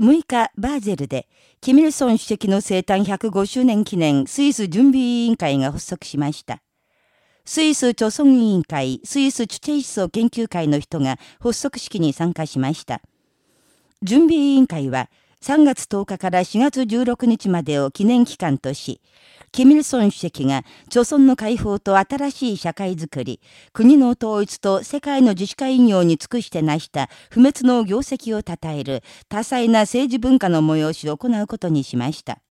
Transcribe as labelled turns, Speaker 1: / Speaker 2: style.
Speaker 1: 6日、バーゼルで、キミルソン主席の生誕105周年記念スイス準備委員会が発足しました。スイス著村委員会、スイスチュチェイ思想研究会の人が発足式に参加しました。準備委員会は、3月10日から4月16日までを記念期間とし、キミルソン主席が、朝村の解放と新しい社会づくり、国の統一と世界の自治会業に尽くして成した不滅の業績を称える多彩な政治文化の催しを行うことにしました。